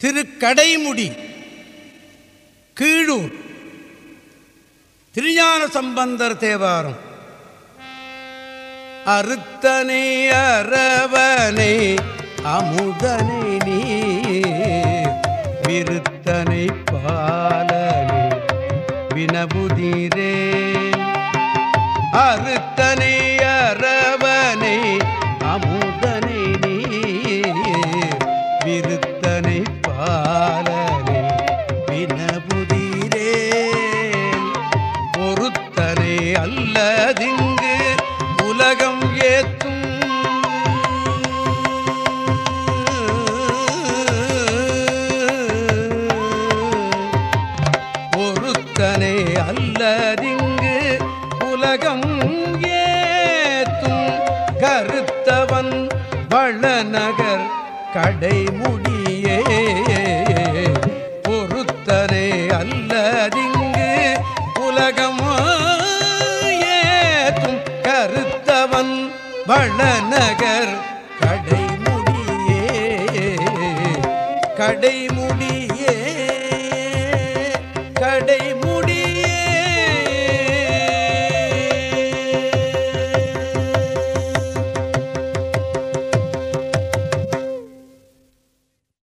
திரு கடைமுடி கீழூர் திருஞான சம்பந்தர் தேவாரம். அறுத்தனை அரவனை அமுதனை நீ விருத்தனை பாலனை வினபுதீரே அறுத்தனை பொறுத்தனை அல்லதிங்கு உலகம் ஏத்தும். ஒருத்தனை அல்லதிங்கு உலகம் ஏத்தும். கருத்தவன் வளநகர் கடைமுடியே. பொறுத்தரே அல்லதிங்கு உலகமா வளநகர் கடைமுடியே கடைமுடியே கடைமு